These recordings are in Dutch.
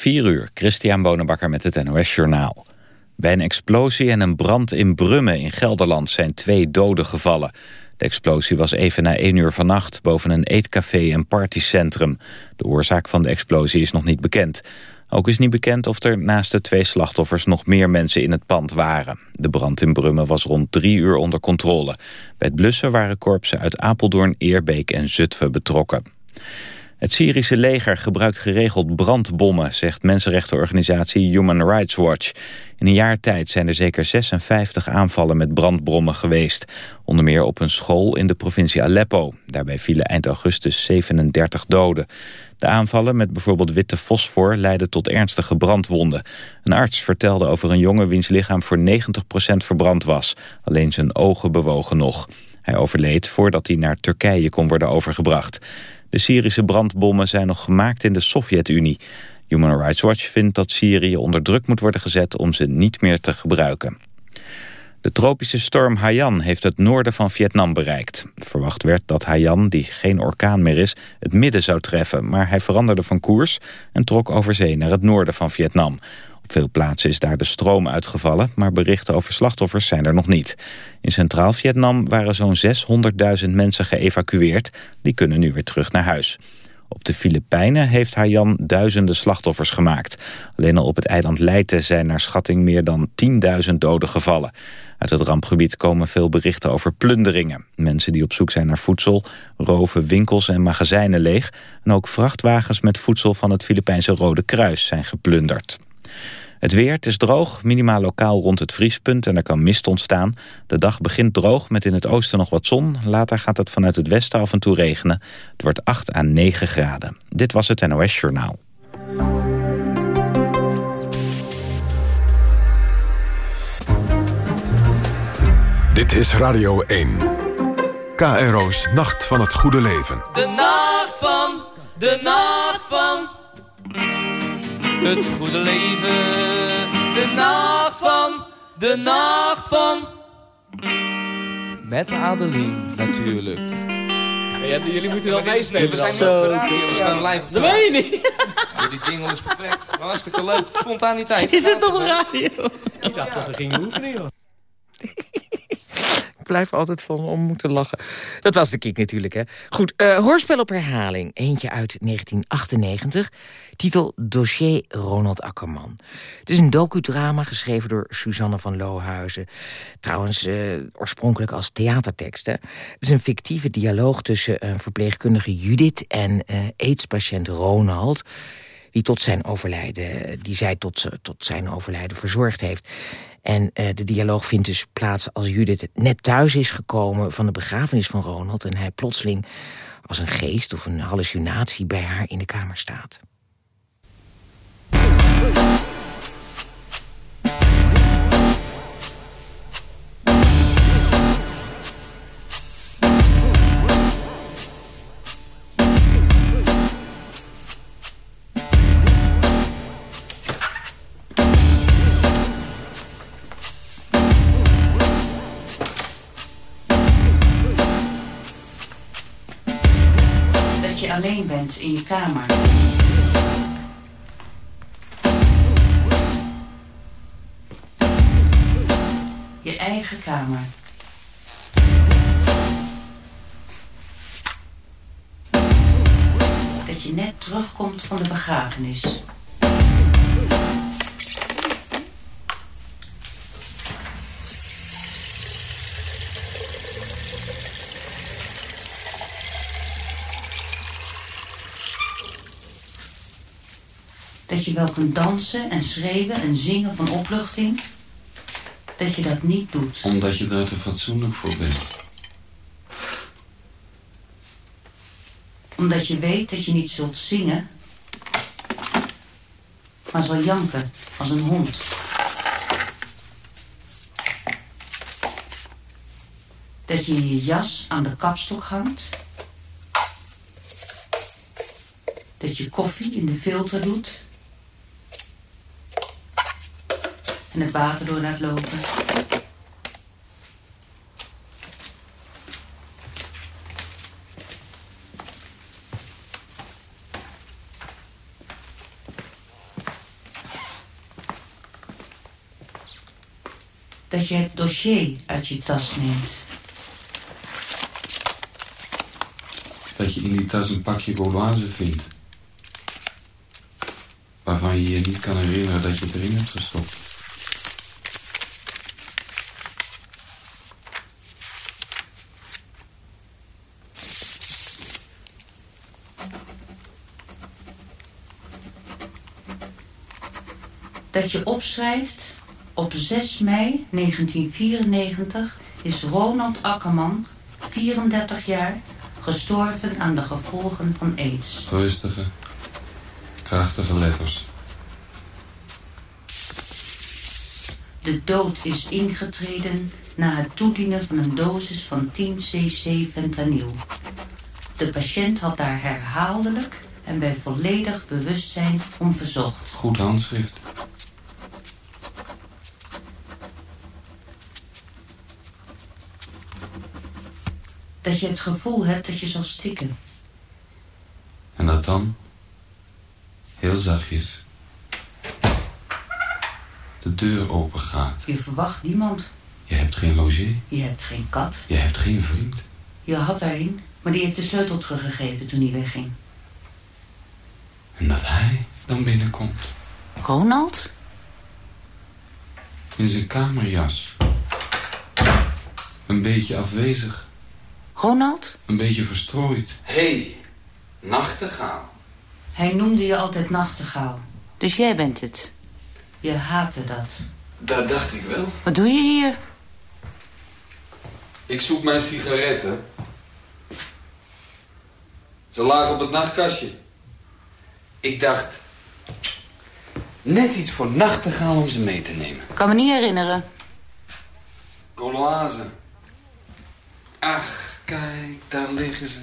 4 uur, Christian Bonenbakker met het NOS Journaal. Bij een explosie en een brand in Brummen in Gelderland zijn twee doden gevallen. De explosie was even na 1 uur vannacht boven een eetcafé en partycentrum. De oorzaak van de explosie is nog niet bekend. Ook is niet bekend of er naast de twee slachtoffers nog meer mensen in het pand waren. De brand in Brummen was rond drie uur onder controle. Bij het blussen waren korpsen uit Apeldoorn, Eerbeek en Zutphen betrokken. Het Syrische leger gebruikt geregeld brandbommen, zegt mensenrechtenorganisatie Human Rights Watch. In een jaar tijd zijn er zeker 56 aanvallen met brandbommen geweest. Onder meer op een school in de provincie Aleppo. Daarbij vielen eind augustus 37 doden. De aanvallen met bijvoorbeeld witte fosfor leidden tot ernstige brandwonden. Een arts vertelde over een jongen wiens lichaam voor 90% verbrand was. Alleen zijn ogen bewogen nog. Hij overleed voordat hij naar Turkije kon worden overgebracht. De Syrische brandbommen zijn nog gemaakt in de Sovjet-Unie. Human Rights Watch vindt dat Syrië onder druk moet worden gezet om ze niet meer te gebruiken. De tropische storm Haiyan heeft het noorden van Vietnam bereikt. Verwacht werd dat Haiyan, die geen orkaan meer is, het midden zou treffen... maar hij veranderde van koers en trok over zee naar het noorden van Vietnam. Veel plaatsen is daar de stroom uitgevallen... maar berichten over slachtoffers zijn er nog niet. In Centraal Vietnam waren zo'n 600.000 mensen geëvacueerd. Die kunnen nu weer terug naar huis. Op de Filipijnen heeft Haiyan duizenden slachtoffers gemaakt. Alleen al op het eiland Leyte zijn naar schatting meer dan 10.000 doden gevallen. Uit het rampgebied komen veel berichten over plunderingen. Mensen die op zoek zijn naar voedsel roven winkels en magazijnen leeg... en ook vrachtwagens met voedsel van het Filipijnse Rode Kruis zijn geplunderd. Het weer, het is droog, minimaal lokaal rond het vriespunt en er kan mist ontstaan. De dag begint droog met in het oosten nog wat zon. Later gaat het vanuit het westen af en toe regenen. Het wordt 8 à 9 graden. Dit was het NOS Journaal. Dit is Radio 1. KRO's Nacht van het Goede Leven. De nacht van, de nacht van het goede leven. De nacht van, de nacht van. Met Adeline natuurlijk. Ja, jullie moeten wel meespelen. We zijn nu op de radio, we staan live op de Dat weet je niet. Die jingle is perfect. Hartstikke leuk. Spontaniteit. Je zit op de radio. Ik dacht dat we gingen oefenen, joh. Blijf altijd van om moeten lachen. Dat was de kiek natuurlijk, hè. Goed, eh, hoorspel op herhaling. Eentje uit 1998. Titel Dossier Ronald Akkerman. Het is een docudrama geschreven door Suzanne van Lohuizen. Trouwens, eh, oorspronkelijk als theatertekst. Het is een fictieve dialoog tussen een verpleegkundige Judith... en eh aidspatiënt Ronald die tot zijn overlijden, die zij tot, tot zijn overlijden verzorgd heeft. En eh, de dialoog vindt dus plaats als Judith net thuis is gekomen van de begrafenis van Ronald en hij plotseling als een geest of een hallucinatie bij haar in de kamer staat. In je kamer. Je eigen kamer. Dat je net terugkomt van de begrafenis. Wel kunt dansen en schreeuwen en zingen van opluchting. Dat je dat niet doet. Omdat je daar te fatsoenlijk voor bent. Omdat je weet dat je niet zult zingen. Maar zal janken als een hond. Dat je je jas aan de kapstok hangt. Dat je koffie in de filter doet. en het water door laat lopen. Dat je het dossier uit je tas neemt. Dat je in die tas een pakje roulage vindt. Waarvan je je niet kan herinneren dat je erin hebt gestopt. Dat je opschrijft... Op 6 mei 1994 is Ronald Akkerman, 34 jaar... gestorven aan de gevolgen van aids. Rustige, krachtige letters. De dood is ingetreden na het toedienen van een dosis van 10 cc fentanyl. De patiënt had daar herhaaldelijk en bij volledig bewustzijn om verzocht. Goed handschrift. Dat je het gevoel hebt dat je zal stikken. En dat dan? Heel zachtjes. De deur open gaat. Je verwacht niemand. Je hebt geen logier. Je hebt geen kat. Je hebt geen vriend. Je had er een, maar die heeft de sleutel teruggegeven toen hij wegging. En dat hij dan binnenkomt. Ronald? In zijn kamerjas. Een beetje afwezig. Ronald? Een beetje verstrooid. Hé, hey, nachtegaal. Hij noemde je altijd nachtegaal. Dus jij bent het. Je haatte dat. Dat dacht ik wel. Wat doe je hier? Ik zoek mijn sigaretten. Ze lagen op het nachtkastje. Ik dacht... Net iets voor nachtegaal om ze mee te nemen. Kan me niet herinneren. Gauloise. Ach, kijk, daar liggen ze.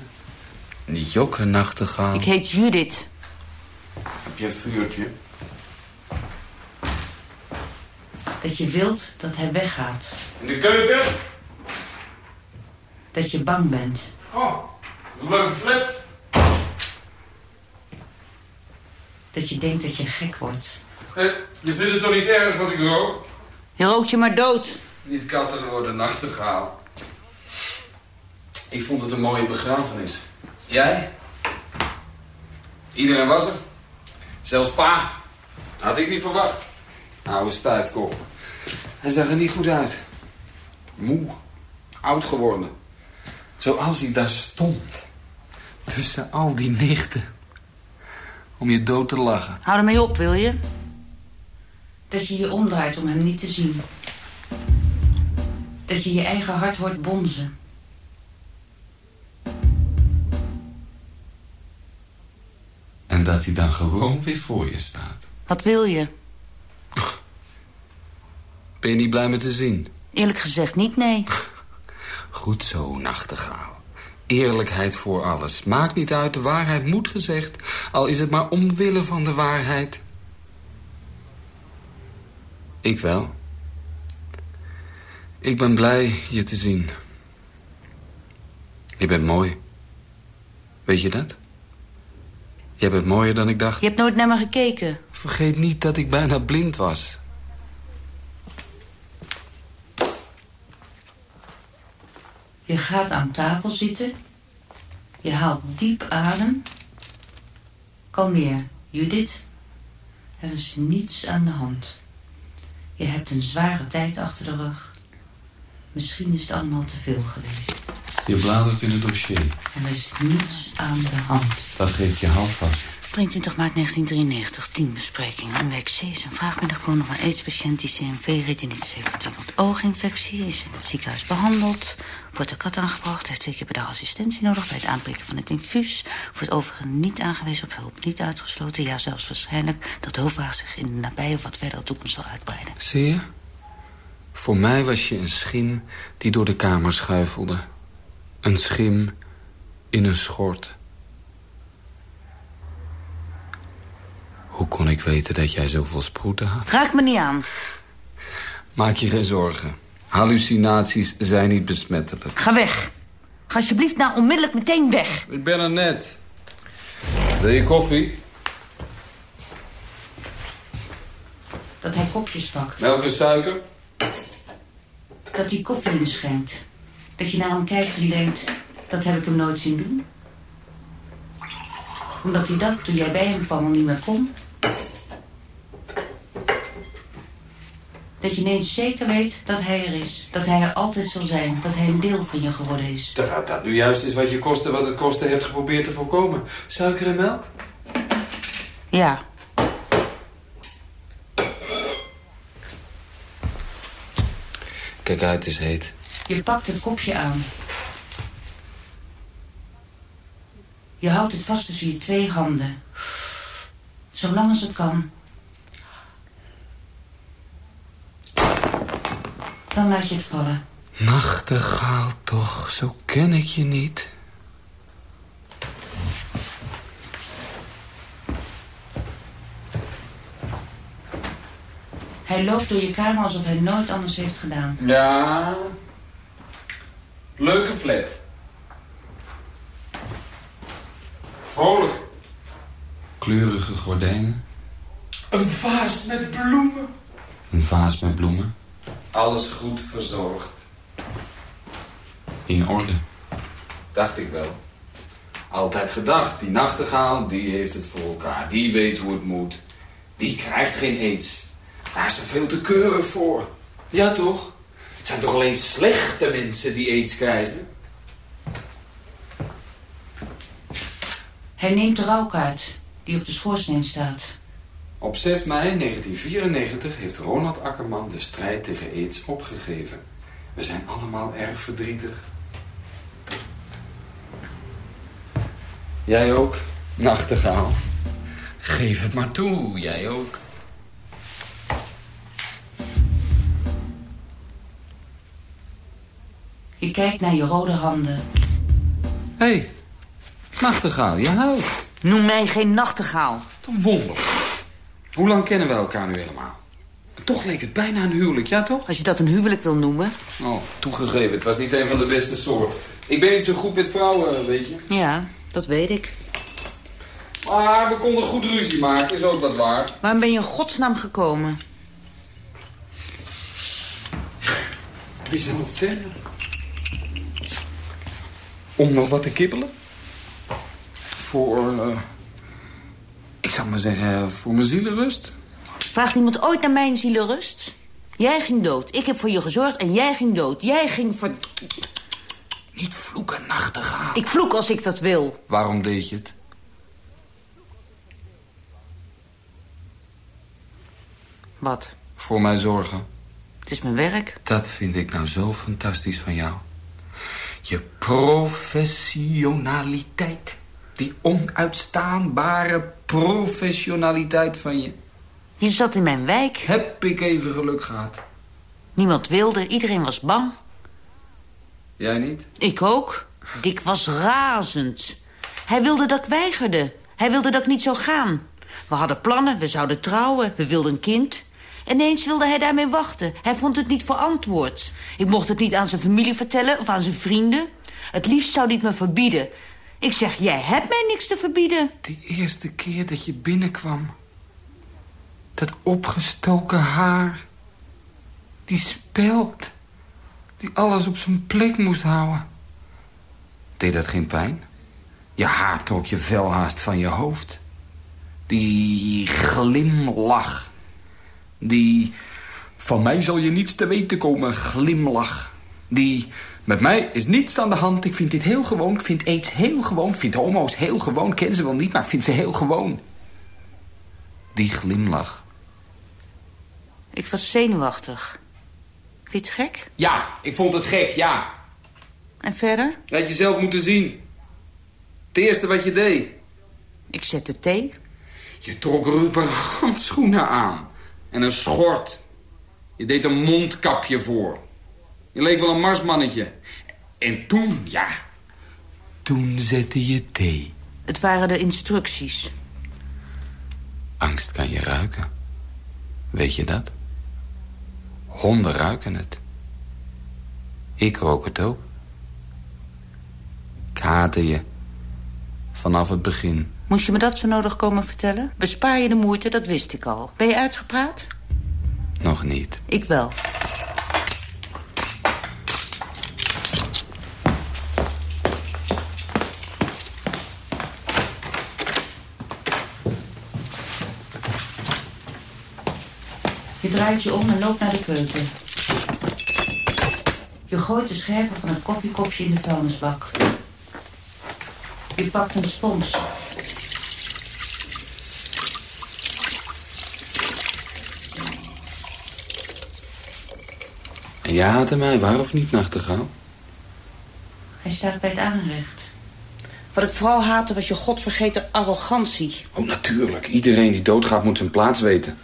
Niet jokken, nachtegaal. Ik heet Judith. Heb je een vuurtje? Dat je wilt dat hij weggaat. In de keuken? Dat je bang bent. Oh, een leuke flat. Dat je denkt dat je gek wordt. Hé, je vindt het toch niet erg als ik rook? Je rookt je maar dood. Niet katten worden nachtegaal. Ik vond het een mooie begrafenis. Jij? Iedereen was er. Zelfs pa. Had ik niet verwacht. Oude stijfkop. Hij zag er niet goed uit. Moe. Oud geworden. Zoals hij daar stond. Tussen al die nichten. Om je dood te lachen. Hou ermee op, wil je? Dat je je omdraait om hem niet te zien. Dat je je eigen hart hoort bonzen. Dat hij dan gewoon weer voor je staat. Wat wil je? Ben je niet blij met te zien? Eerlijk gezegd niet, nee. Goed zo, nachtegaal. Eerlijkheid voor alles. Maakt niet uit, de waarheid moet gezegd. Al is het maar omwille van de waarheid. Ik wel. Ik ben blij je te zien. Je bent mooi. Weet je dat? Je bent mooier dan ik dacht. Je hebt nooit naar me gekeken. Vergeet niet dat ik bijna blind was. Je gaat aan tafel zitten. Je haalt diep adem. Kalmeer, Judith. Er is niets aan de hand. Je hebt een zware tijd achter de rug. Misschien is het allemaal te veel geweest. Je bladert in het dossier. Er is niets aan de hand. Dat geeft je houvast. 23 maart 1993, teambespreking. In week C is een vraagmiddag komen van aids-patiënt die CMV-retinitis heeft ontwikkeld. Ooginfectie is in het ziekenhuis behandeld. Wordt de kat aangebracht, heeft twee keer per dag assistentie nodig... bij het aanprikken van het infuus. Wordt overigens niet aangewezen op hulp, niet uitgesloten. Ja, zelfs waarschijnlijk dat de hulpvraag zich in de nabije of wat verdere toekomst zal uitbreiden. Zie je? Voor mij was je een schim die door de kamer schuifelde. Een schim in een schort. Hoe kon ik weten dat jij zoveel sproeten had? Raak me niet aan. Maak je geen zorgen. Hallucinaties zijn niet besmettelijk. Ga weg. Ga alsjeblieft nou onmiddellijk meteen weg. Ik ben er net. Wil je koffie? Dat hij kopjes pakt. Melk en suiker? dat hij koffie inschenkt. Dat je naar hem kijkt en denkt, dat heb ik hem nooit zien doen. Omdat hij dat, toen jij bij hem kwam, al niet meer kon. Dat je ineens zeker weet dat hij er is. Dat hij er altijd zal zijn. Dat hij een deel van je geworden is. Terwijl dat nu juist is wat je kosten wat het kosten hebt geprobeerd te voorkomen. Suiker en melk? Ja. Kijk uit, het is heet. Je pakt het kopje aan. Je houdt het vast tussen je twee handen. Zolang als het kan. Dan laat je het vallen. Nachtegaal toch, zo ken ik je niet. Hij loopt door je kamer alsof hij nooit anders heeft gedaan. Ja. Leuke flat. Vrolijk. Kleurige gordijnen. Een vaas met bloemen. Een vaas met bloemen. Alles goed verzorgd. In orde. Dacht ik wel. Altijd gedacht, die nachtegaal, die heeft het voor elkaar. Die weet hoe het moet. Die krijgt geen aids. Daar is er veel te keurig voor. Ja, toch? Het zijn toch alleen slechte mensen die aids krijgen? Hij neemt de rouwkaart die op de schoorsteen staat. Op 6 mei 1994 heeft Ronald Akkerman de strijd tegen aids opgegeven. We zijn allemaal erg verdrietig. Jij ook, nachtegaal. Geef het maar toe, jij ook. Je kijkt naar je rode handen. Hé, hey, nachtegaal, je houdt. Noem mij geen nachtegaal. Toch wonder. Hoe lang kennen we elkaar nu helemaal? Toch leek het bijna een huwelijk, ja toch? Als je dat een huwelijk wil noemen. Oh, toegegeven, het was niet een van de beste soort. Ik ben niet zo goed met vrouwen, weet je. Ja, dat weet ik. Maar we konden goed ruzie maken, is ook wat waar. Waarom ben je in godsnaam gekomen? Wie zal het zeggen? Om nog wat te kibbelen? Voor, uh, ik zou maar zeggen, voor mijn zielenrust. Vraagt iemand ooit naar mijn zielenrust? Jij ging dood. Ik heb voor je gezorgd en jij ging dood. Jij ging voor... Niet vloeken, nachtegaal. Ik vloek als ik dat wil. Waarom deed je het? Wat? Voor mij zorgen. Het is mijn werk. Dat vind ik nou zo fantastisch van jou. Je professionaliteit. Die onuitstaanbare professionaliteit van je. Je zat in mijn wijk. Heb ik even geluk gehad. Niemand wilde, iedereen was bang. Jij niet? Ik ook. Dick was razend. Hij wilde dat ik weigerde. Hij wilde dat ik niet zou gaan. We hadden plannen, we zouden trouwen, we wilden een kind. Ineens wilde hij daarmee wachten. Hij vond het niet verantwoord. Ik mocht het niet aan zijn familie vertellen of aan zijn vrienden. Het liefst zou hij het me verbieden. Ik zeg, jij hebt mij niks te verbieden. Die eerste keer dat je binnenkwam. Dat opgestoken haar. Die speld. Die alles op zijn plek moest houden. Deed dat geen pijn? Je haar trok je vel haast van je hoofd. Die glimlach. Die van mij zal je niets te weten komen glimlach. Die met mij is niets aan de hand. Ik vind dit heel gewoon. Ik vind aids heel gewoon. Ik vind homo's heel gewoon. Ik ken ze wel niet, maar ik vind ze heel gewoon. Die glimlach. Ik was zenuwachtig. Vind je het gek? Ja, ik vond het gek, ja. En verder? Dat had je zelf moeten zien. Het eerste wat je deed. Ik zette thee. Je trok rubber handschoenen aan. En een schort. Je deed een mondkapje voor. Je leek wel een marsmannetje. En toen, ja... Toen zette je thee. Het waren de instructies. Angst kan je ruiken. Weet je dat? Honden ruiken het. Ik rook het ook. Ik haatte je. Vanaf het begin. Moest je me dat zo nodig komen vertellen? Bespaar je de moeite, dat wist ik al. Ben je uitgepraat? Nog niet. Ik wel. Je draait je om en loopt naar de keuken. Je gooit de scherven van het koffiekopje in de vuilnisbak. Je pakt een spons En jij haatte mij, waar of niet, nachtegaal? Hij staat bij het aanrecht. Wat ik vooral haatte was je godvergeten arrogantie. Oh, natuurlijk. Iedereen die doodgaat moet zijn plaats weten.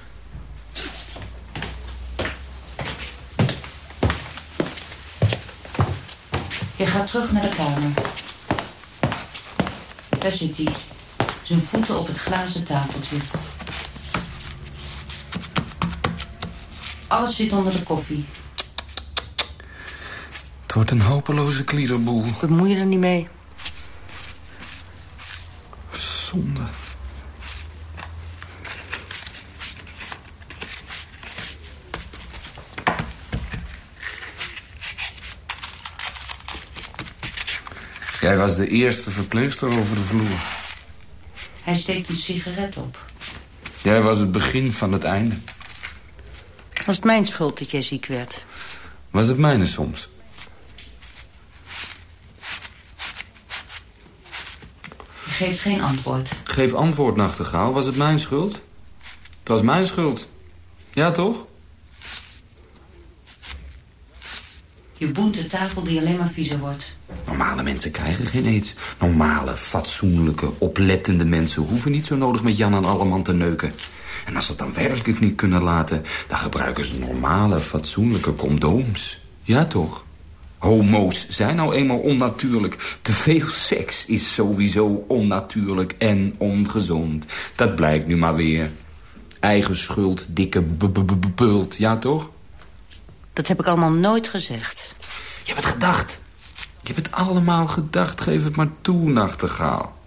Je gaat terug naar de kamer. Daar zit hij. Zijn voeten op het glazen tafeltje. Alles zit onder de koffie. Het wordt een hopeloze kliederboel. Bemoei je er niet mee. Zonde. Jij was de eerste verpleegster over de vloer. Hij steekt een sigaret op. Jij was het begin van het einde. Was het mijn schuld dat jij ziek werd? Was het mijne soms? Geeft geen antwoord. Geef antwoord, nachtegaal. Was het mijn schuld? Het was mijn schuld. Ja, toch? Je boent de tafel die alleen maar viezer wordt. Normale mensen krijgen geen aids. Normale, fatsoenlijke, oplettende mensen... hoeven niet zo nodig met Jan en Alleman te neuken. En als ze het dan werkelijk niet kunnen laten... dan gebruiken ze normale, fatsoenlijke condooms. Ja, toch? Homo's zijn nou eenmaal onnatuurlijk. Te veel seks is sowieso onnatuurlijk en ongezond. Dat blijkt nu maar weer. Eigen schuld, dikke bult, ja toch? Dat heb ik allemaal nooit gezegd. Je hebt het gedacht. Je hebt het allemaal gedacht. Geef het maar toe, nachtegaal.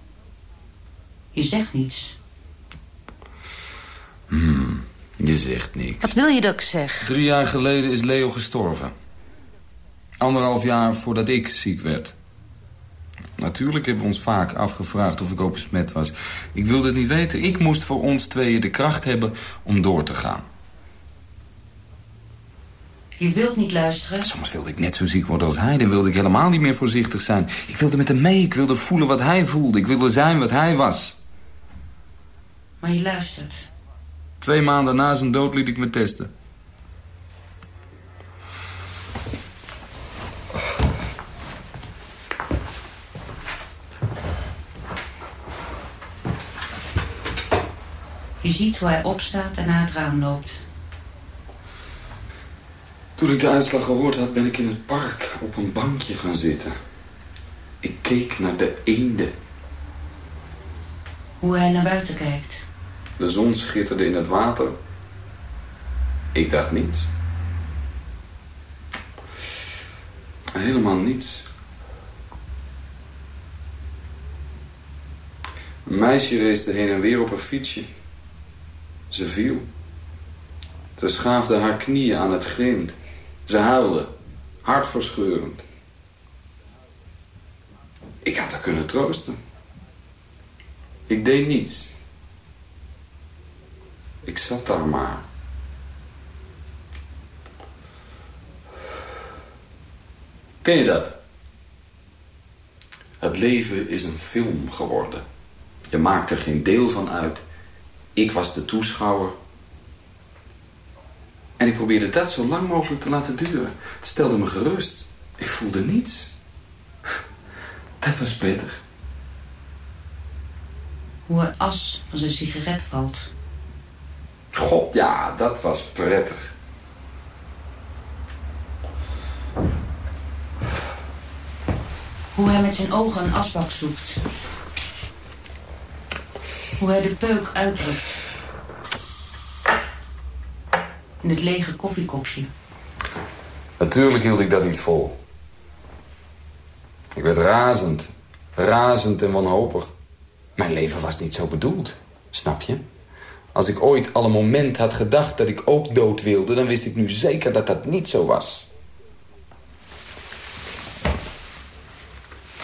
Je zegt niets. Hmm, je zegt niks. Wat wil je dat ik zeg? Drie jaar geleden is Leo gestorven. Anderhalf jaar voordat ik ziek werd. Natuurlijk hebben we ons vaak afgevraagd of ik ook besmet was. Ik wilde het niet weten. Ik moest voor ons tweeën de kracht hebben om door te gaan. Je wilt niet luisteren. Soms wilde ik net zo ziek worden als hij. Dan wilde ik helemaal niet meer voorzichtig zijn. Ik wilde met hem mee. Ik wilde voelen wat hij voelde. Ik wilde zijn wat hij was. Maar je luistert. Twee maanden na zijn dood liet ik me testen. Je ziet hoe hij opstaat en naar het raam loopt. Toen ik de uitslag gehoord had, ben ik in het park op een bankje gaan zitten. Ik keek naar de eenden. Hoe hij naar buiten kijkt. De zon schitterde in het water. Ik dacht niets. Helemaal niets. Een meisje race heen en weer op een fietsje. Ze viel. Ze schaafde haar knieën aan het grind. Ze huilde, hartverscheurend. Ik had haar kunnen troosten. Ik deed niets. Ik zat daar maar. Ken je dat? Het leven is een film geworden. Je maakt er geen deel van uit. Ik was de toeschouwer. En ik probeerde dat zo lang mogelijk te laten duren. Het stelde me gerust. Ik voelde niets. Dat was prettig. Hoe er as van zijn sigaret valt. God, ja, dat was prettig. Hoe hij met zijn ogen een asbak zoekt. Hoe hij de peuk uitdrukt. In het lege koffiekopje. Natuurlijk hield ik dat niet vol. Ik werd razend. Razend en wanhopig. Mijn leven was niet zo bedoeld. Snap je? Als ik ooit al een moment had gedacht dat ik ook dood wilde... dan wist ik nu zeker dat dat niet zo was.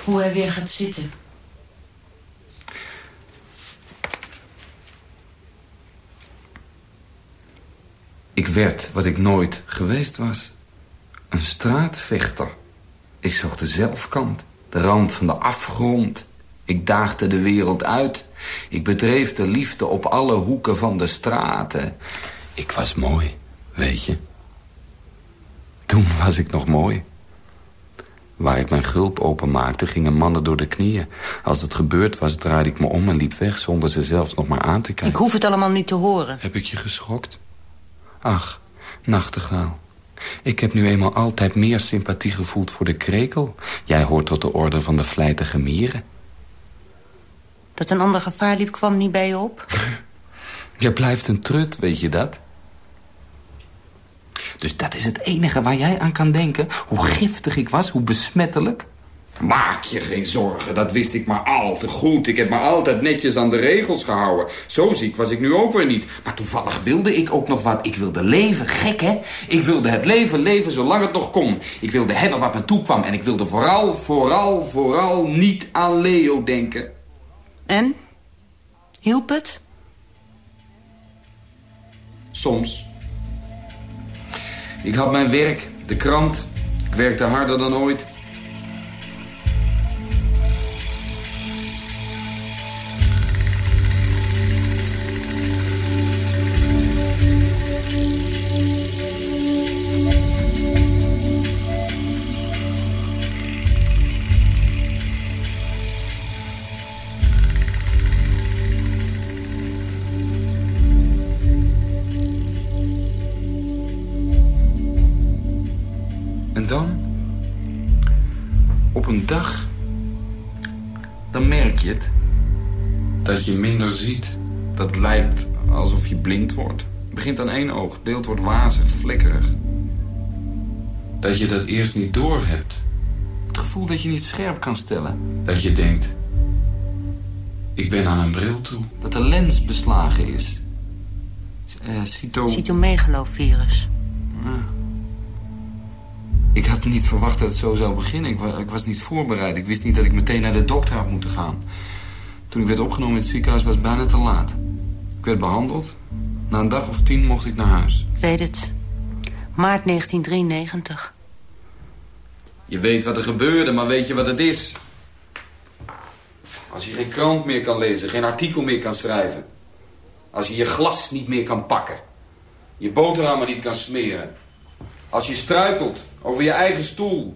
Hoe hij weer gaat zitten. Ik werd wat ik nooit geweest was. Een straatvechter. Ik zocht de zelfkant, de rand van de afgrond. Ik daagde de wereld uit. Ik bedreef de liefde op alle hoeken van de straten. Ik was mooi, weet je. Toen was ik nog mooi. Waar ik mijn gulp openmaakte, gingen mannen door de knieën. Als het gebeurd was, draaide ik me om en liep weg... zonder ze zelfs nog maar aan te kijken. Ik hoef het allemaal niet te horen. Heb ik je geschokt? Ach, nachtegaal. Ik heb nu eenmaal altijd meer sympathie gevoeld voor de krekel. Jij hoort tot de orde van de vlijtige mieren. Dat een ander gevaar liep, kwam niet bij je op? Je blijft een trut, weet je dat? Dus dat is het enige waar jij aan kan denken? Hoe giftig ik was, hoe besmettelijk? Maak je geen zorgen, dat wist ik maar al te goed. Ik heb me altijd netjes aan de regels gehouden. Zo ziek was ik nu ook weer niet. Maar toevallig wilde ik ook nog wat. Ik wilde leven, gek hè? Ik wilde het leven leven zolang het nog kon. Ik wilde hebben wat me toekwam. En ik wilde vooral, vooral, vooral niet aan Leo denken. En? Hielp het? Soms. Ik had mijn werk, de krant. Ik werkte harder dan ooit. Dag, dan merk je het. Dat je minder ziet. Dat lijkt alsof je blind wordt. Het begint aan één oog, het beeld wordt wazig, flikkerig. Dat je dat eerst niet doorhebt. Het gevoel dat je niet scherp kan stellen. Dat je denkt, ik ben aan een bril toe. Dat de lens beslagen is. Uh, cyto... Cytomegalovirus. Ik had niet verwacht dat het zo zou beginnen. Ik was, ik was niet voorbereid. Ik wist niet dat ik meteen naar de dokter had moeten gaan. Toen ik werd opgenomen in het ziekenhuis was het bijna te laat. Ik werd behandeld. Na een dag of tien mocht ik naar huis. Ik weet het. Maart 1993. Je weet wat er gebeurde, maar weet je wat het is? Als je geen krant meer kan lezen, geen artikel meer kan schrijven. Als je je glas niet meer kan pakken. Je boterhammen niet kan smeren. Als je struikelt over je eigen stoel.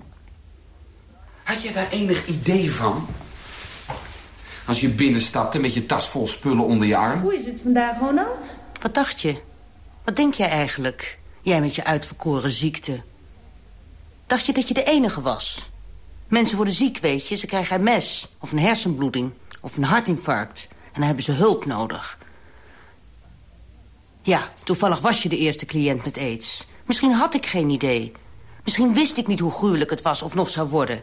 Had je daar enig idee van? Als je binnenstapte met je tas vol spullen onder je arm? Hoe is het vandaag, Ronald? Wat dacht je? Wat denk jij eigenlijk? Jij met je uitverkoren ziekte. Dacht je dat je de enige was? Mensen worden ziek, weet je. Ze krijgen een mes, of een hersenbloeding, of een hartinfarct. En dan hebben ze hulp nodig. Ja, toevallig was je de eerste cliënt met aids. Misschien had ik geen idee. Misschien wist ik niet hoe gruwelijk het was of nog zou worden.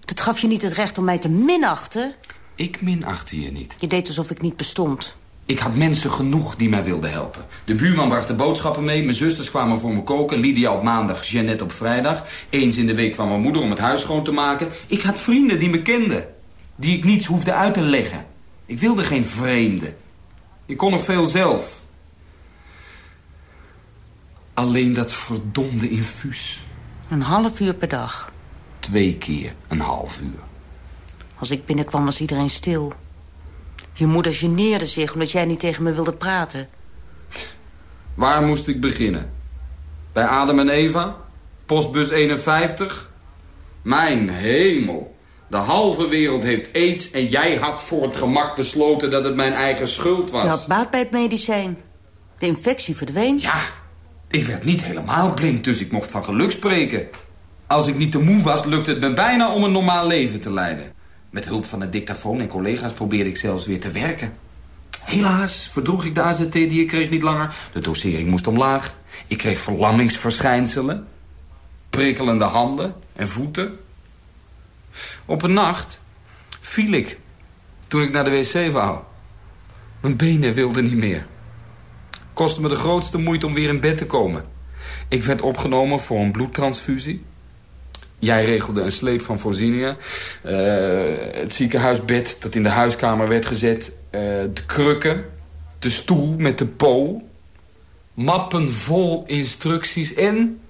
Dat gaf je niet het recht om mij te minachten. Ik minachtte je niet. Je deed alsof ik niet bestond. Ik had mensen genoeg die mij wilden helpen. De buurman bracht de boodschappen mee. Mijn zusters kwamen voor me koken. Lydia op maandag, Jeannette op vrijdag. Eens in de week kwam mijn moeder om het huis schoon te maken. Ik had vrienden die me kenden. Die ik niets hoefde uit te leggen. Ik wilde geen vreemde. Ik kon nog veel zelf. Alleen dat verdomde infuus. Een half uur per dag. Twee keer een half uur. Als ik binnenkwam was iedereen stil. Je moeder geneerde zich omdat jij niet tegen me wilde praten. Waar moest ik beginnen? Bij Adam en Eva? Postbus 51? Mijn hemel. De halve wereld heeft aids en jij had voor het gemak besloten dat het mijn eigen schuld was. Je had baat bij het medicijn. De infectie verdween. Ja, ik werd niet helemaal blind, dus ik mocht van geluk spreken. Als ik niet te moe was, lukte het me bijna om een normaal leven te leiden. Met hulp van de dictafoon en collega's probeerde ik zelfs weer te werken. Helaas verdroeg ik de AZT die ik kreeg niet langer. De dosering moest omlaag. Ik kreeg verlammingsverschijnselen. Prikkelende handen en voeten. Op een nacht viel ik toen ik naar de wc wou. Mijn benen wilden niet meer. Kostte me de grootste moeite om weer in bed te komen. Ik werd opgenomen voor een bloedtransfusie. Jij regelde een sleep van voorzieningen. Uh, het ziekenhuisbed dat in de huiskamer werd gezet. Uh, de krukken. De stoel met de po. Mappen vol instructies en...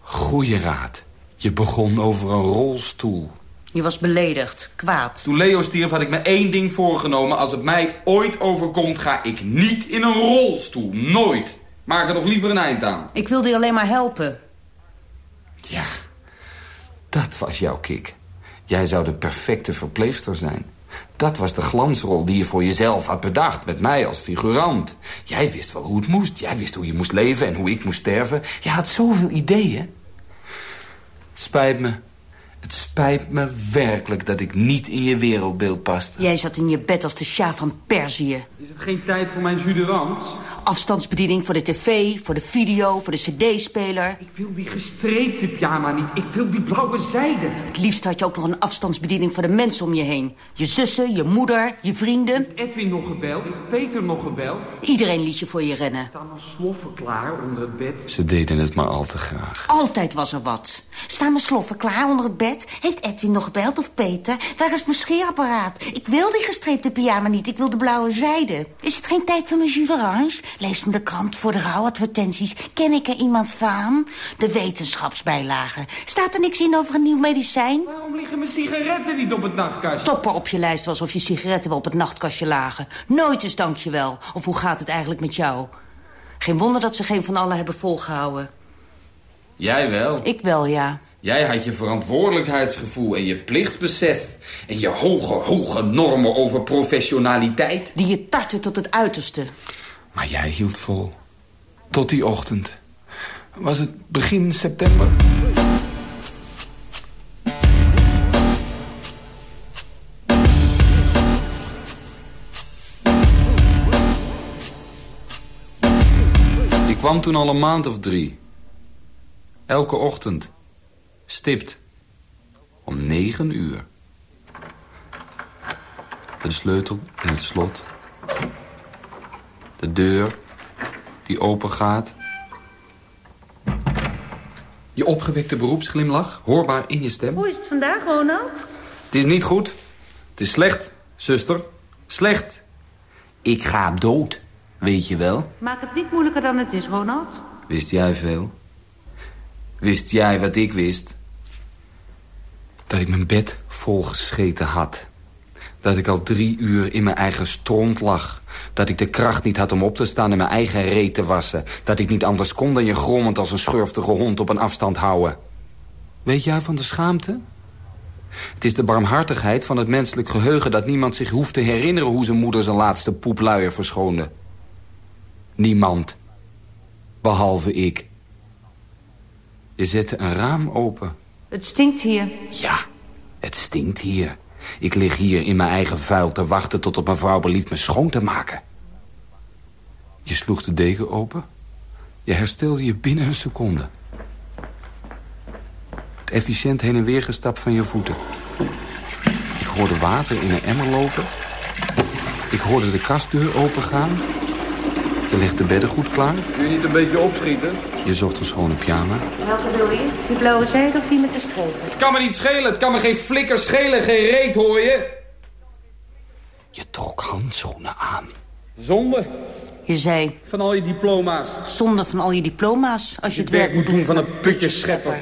Goeie raad. Je begon over een rolstoel. Je was beledigd, kwaad. Toen Leo stierf had ik me één ding voorgenomen. Als het mij ooit overkomt, ga ik niet in een rolstoel. Nooit. Maak er nog liever een eind aan. Ik wilde je alleen maar helpen. Ja, dat was jouw kick. Jij zou de perfecte verpleegster zijn. Dat was de glansrol die je voor jezelf had bedacht, met mij als figurant. Jij wist wel hoe het moest. Jij wist hoe je moest leven en hoe ik moest sterven. Je had zoveel ideeën. Het spijt me. Het spijt me werkelijk dat ik niet in je wereldbeeld paste. Jij zat in je bed als de Shah van Perzië. Is het geen tijd voor mijn juderant? Afstandsbediening voor de tv, voor de video, voor de cd-speler. Ik wil die gestreepte pyjama niet. Ik wil die blauwe zijde. Het liefst had je ook nog een afstandsbediening voor de mensen om je heen. Je zussen, je moeder, je vrienden. Edwin nog gebeld? Is Peter nog gebeld? Iedereen liet je voor je rennen. Staan al sloffen klaar onder het bed. Ze deden het maar al te graag. Altijd was er wat. Staan mijn sloffen klaar onder het bed? Heeft Edwin nog gebeld of Peter? Waar is mijn scheerapparaat? Ik wil die gestreepte pyjama niet, ik wil de blauwe zijde. Is het geen tijd voor mijn jus? Lees me de krant voor de rouwadvertenties. Ken ik er iemand van? De wetenschapsbijlagen. Staat er niks in over een nieuw medicijn? Waarom liggen mijn sigaretten niet op het nachtkastje? Topper op je lijst alsof je sigaretten wel op het nachtkastje lagen. Nooit eens dankjewel. Of hoe gaat het eigenlijk met jou? Geen wonder dat ze geen van allen hebben volgehouden. Jij wel. Ik wel, ja. Jij had je verantwoordelijkheidsgevoel en je plichtbesef... en je hoge, hoge normen over professionaliteit. Die je tarten tot het uiterste. Maar jij hield vol. Tot die ochtend. Was het begin september? Ik kwam toen al een maand of drie. Elke ochtend. Stipt. Om negen uur. De sleutel in het slot. De deur die open gaat. Je opgewekte beroepsglimlach, hoorbaar in je stem. Hoe is het vandaag, Ronald? Het is niet goed. Het is slecht, zuster. Slecht. Ik ga dood, weet je wel. Maak het niet moeilijker dan het is, Ronald. Wist jij veel? Wist jij wat ik wist? Dat ik mijn bed volgescheten had. Dat ik al drie uur in mijn eigen stront lag. Dat ik de kracht niet had om op te staan en mijn eigen reet te wassen. Dat ik niet anders kon dan je grommend als een schurftige hond op een afstand houden. Weet jij van de schaamte? Het is de barmhartigheid van het menselijk geheugen... dat niemand zich hoeft te herinneren hoe zijn moeder zijn laatste poepluier verschoonde. Niemand. Behalve ik. Je zette een raam open. Het stinkt hier. Ja, het stinkt hier. Ik lig hier in mijn eigen vuil te wachten tot het mevrouw belieft me schoon te maken. Je sloeg de deken open. Je herstelde je binnen een seconde. Het efficiënt heen en weer gestapt van je voeten. Ik hoorde water in een emmer lopen. Ik hoorde de kastdeur opengaan. Je legt de bedden goed klaar. Kun je niet een beetje opschieten? Je zocht een schone pyjama. Welke wil je? Die blauwe zijde of die met de strepen? Het kan me niet schelen. Het kan me geen flikker schelen. Geen reet, hoor je? Je trok handschoenen aan. Zonde Je zei, van al je diploma's. zonde van al je diploma's... als je het Het werk moet doen van een putjeschepper.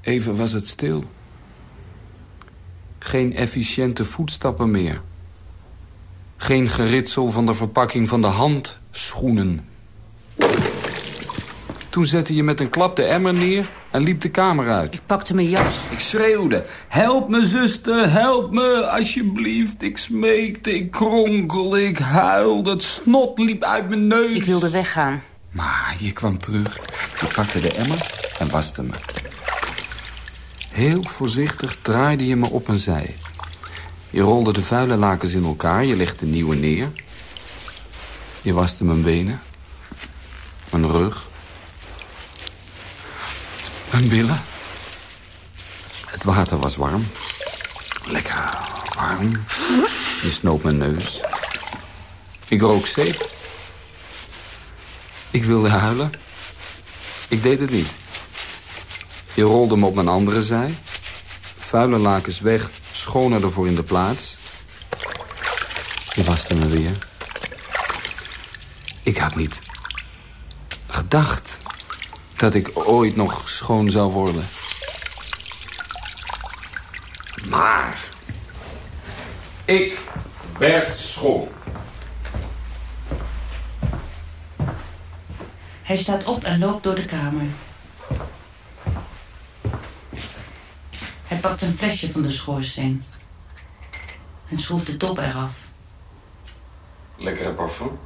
Even was het stil. Geen efficiënte voetstappen meer. Geen geritsel van de verpakking van de handschoenen. Toen zette je met een klap de emmer neer en liep de kamer uit. Ik pakte mijn jas. Ik schreeuwde. Help me, zuster, help me, alsjeblieft. Ik smeekte, ik kronkelde, ik huilde. Het snot liep uit mijn neus. Ik wilde weggaan. Maar je kwam terug. Je pakte de emmer en waste me. Heel voorzichtig draaide je me op een zij. Je rolde de vuile lakens in elkaar, je legde nieuwe neer. Je waste mijn benen. Mijn rug. Mijn billen. Het water was warm. Lekker warm. Je snoop mijn neus. Ik rook zeep. Ik wilde huilen. Ik deed het niet. Je rolde me op mijn andere zij. Vuile lakens weg, schoner ervoor in de plaats. Je waste me weer. Ik had niet gedacht dat ik ooit nog schoon zou worden. Maar ik werd schoon. Hij staat op en loopt door de kamer. Hij pakt een flesje van de schoorsteen. En schroeft de top eraf. Lekkere parfum.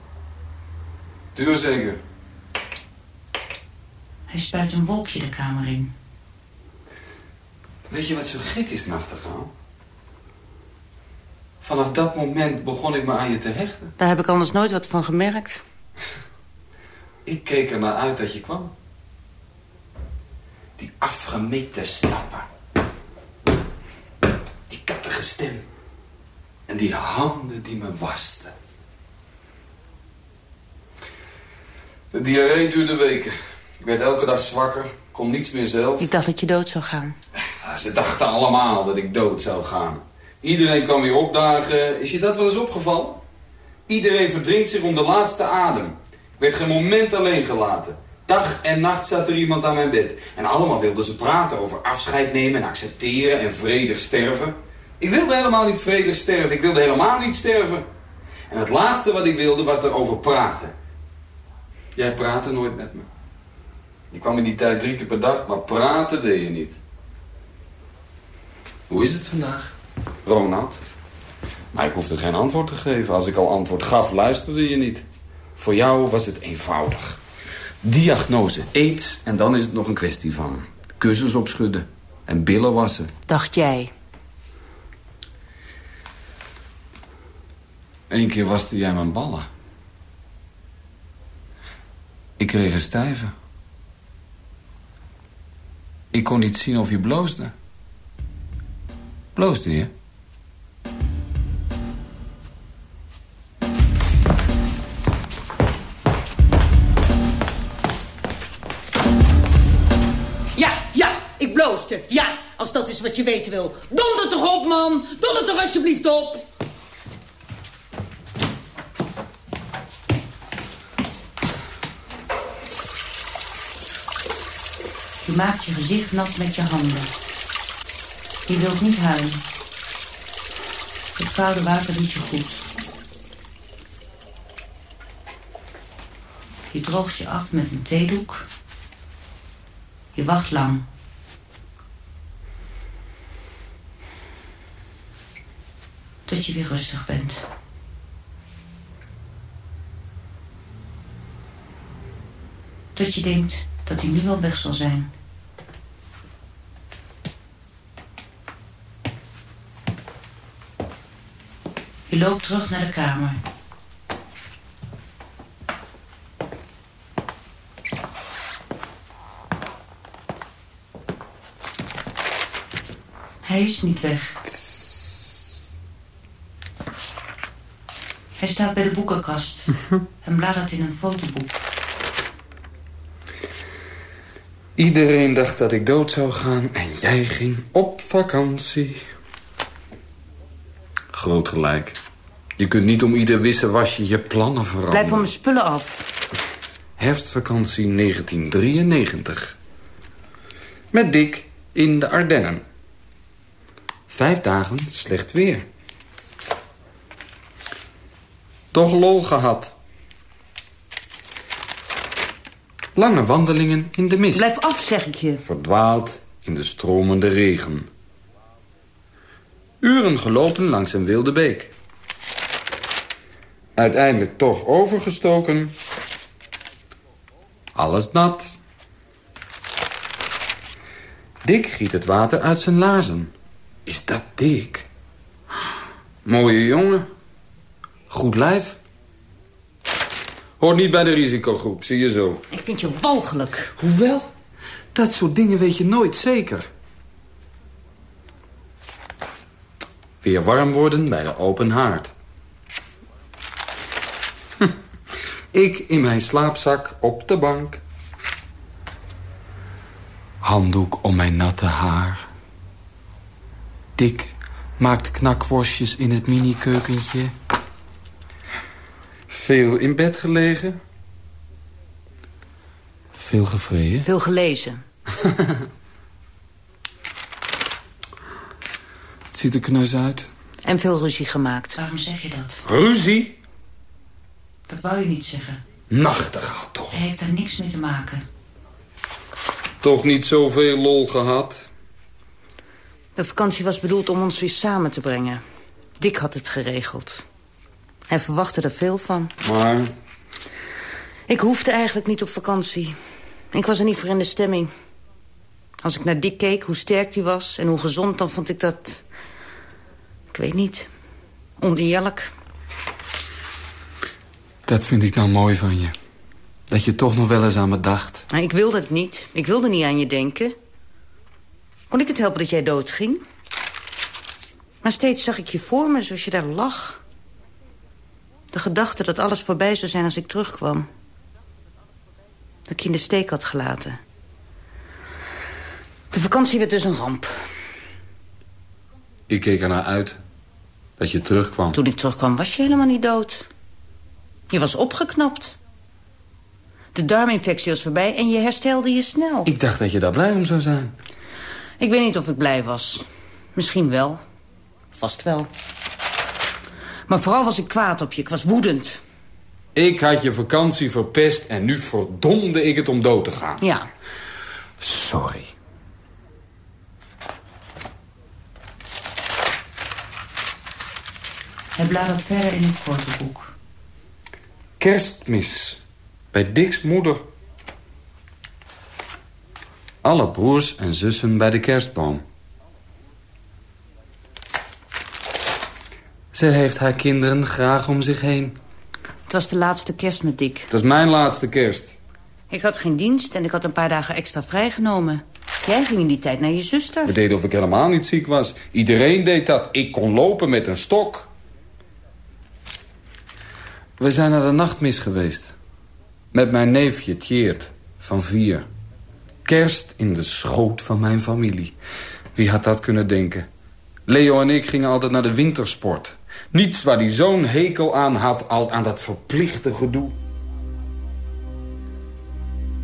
Duur zeker. Hij spuit een wolkje de kamer in. Weet je wat zo gek is, nachtegaal? Vanaf dat moment begon ik me aan je te hechten. Daar heb ik anders nooit wat van gemerkt. Ik keek er naar uit dat je kwam. Die afgemeten stappen. Stem. En die handen die me wasten. De diarree duurde weken. Ik werd elke dag zwakker, kon niets meer zelf. Ik dacht dat je dood zou gaan. Ja, ze dachten allemaal dat ik dood zou gaan. Iedereen kwam weer opdagen. Is je dat wel eens opgevallen? Iedereen verdrinkt zich om de laatste adem. Ik werd geen moment alleen gelaten. Dag en nacht zat er iemand aan mijn bed. En allemaal wilden ze praten over afscheid nemen en accepteren en vredig sterven. Ik wilde helemaal niet vredig sterven. Ik wilde helemaal niet sterven. En het laatste wat ik wilde was erover praten. Jij praatte nooit met me. Je kwam in die tijd drie keer per dag, maar praten deed je niet. Hoe is het vandaag, Ronald? Maar ik hoefde geen antwoord te geven. Als ik al antwoord gaf, luisterde je niet. Voor jou was het eenvoudig. Diagnose, aids en dan is het nog een kwestie van kussens opschudden en billen wassen. Dacht jij? Eén keer waste jij mijn ballen. Ik kreeg een stijve. Ik kon niet zien of je bloosde. Bloosde je? Ja, ja, ik bloosde. Ja, als dat is wat je weten wil. Donder toch op, man. Donder toch alsjeblieft op. Je maakt je gezicht nat met je handen. Je wilt niet huilen. Het koude water doet je goed. Je droogt je af met een theedoek. Je wacht lang. Tot je weer rustig bent. Tot je denkt dat hij nu wel weg zal zijn. Je loopt terug naar de kamer. Hij is niet weg. Hij staat bij de boekenkast en bladert in een fotoboek. Iedereen dacht dat ik dood zou gaan en jij ging op vakantie. Groot gelijk. Je kunt niet om ieder wisse wasje je plannen veranderen. Blijf van mijn spullen af. Herfstvakantie 1993. Met Dick in de Ardennen. Vijf dagen slecht weer. Toch lol gehad. Lange wandelingen in de mist. Blijf af, zeg ik je. Verdwaald in de stromende regen. Uren gelopen langs een wilde beek. Uiteindelijk toch overgestoken. Alles nat. Dick giet het water uit zijn laarzen. Is dat Dick? Mooie jongen. Goed lijf. Hoort niet bij de risicogroep, zie je zo. Ik vind je walgelijk. Hoewel, dat soort dingen weet je nooit zeker. Weer warm worden bij de open haard. Hm. Ik in mijn slaapzak op de bank. Handdoek om mijn natte haar. Dik Maakt knakworstjes in het mini-keukentje. Veel in bed gelegen. Veel gevreden. Veel gelezen. Het ziet er knus uit. En veel ruzie gemaakt. Waarom zeg je dat? Ruzie? Dat wou je niet zeggen. Nachtegaal toch. Hij heeft daar niks mee te maken. Toch niet zoveel lol gehad. De vakantie was bedoeld om ons weer samen te brengen. Dick had het geregeld. Hij verwachtte er veel van. Maar Ik hoefde eigenlijk niet op vakantie. Ik was er niet voor in de stemming. Als ik naar Dick keek, hoe sterk hij was en hoe gezond... dan vond ik dat... Ik weet niet. Oneerlijk. Dat vind ik nou mooi van je. Dat je toch nog wel eens aan me dacht. Maar ik wilde het niet. Ik wilde niet aan je denken. Kon ik het helpen dat jij doodging? Maar steeds zag ik je voor me, zoals je daar lag. De gedachte dat alles voorbij zou zijn als ik terugkwam. Dat ik je in de steek had gelaten. De vakantie werd dus een ramp. Ik keek ernaar uit. Dat je terugkwam. Toen ik terugkwam was je helemaal niet dood. Je was opgeknapt. De darminfectie was voorbij en je herstelde je snel. Ik dacht dat je daar blij om zou zijn. Ik weet niet of ik blij was. Misschien wel. Vast wel. Maar vooral was ik kwaad op je. Ik was woedend. Ik had je vakantie verpest en nu verdomde ik het om dood te gaan. Ja. Sorry. Hij bladert verder in het fotoboek. Kerstmis. Bij Dick's moeder. Alle broers en zussen bij de kerstboom. Ze heeft haar kinderen graag om zich heen. Het was de laatste kerst met Dick. Dat is mijn laatste kerst. Ik had geen dienst en ik had een paar dagen extra vrijgenomen. Jij ging in die tijd naar je zuster. We deden of ik helemaal niet ziek was. Iedereen deed dat. Ik kon lopen met een stok. We zijn naar de nachtmis geweest. Met mijn neefje Tjeerd van vier. Kerst in de schoot van mijn familie. Wie had dat kunnen denken? Leo en ik gingen altijd naar de wintersport. Niets waar hij zo'n hekel aan had als aan dat verplichte gedoe.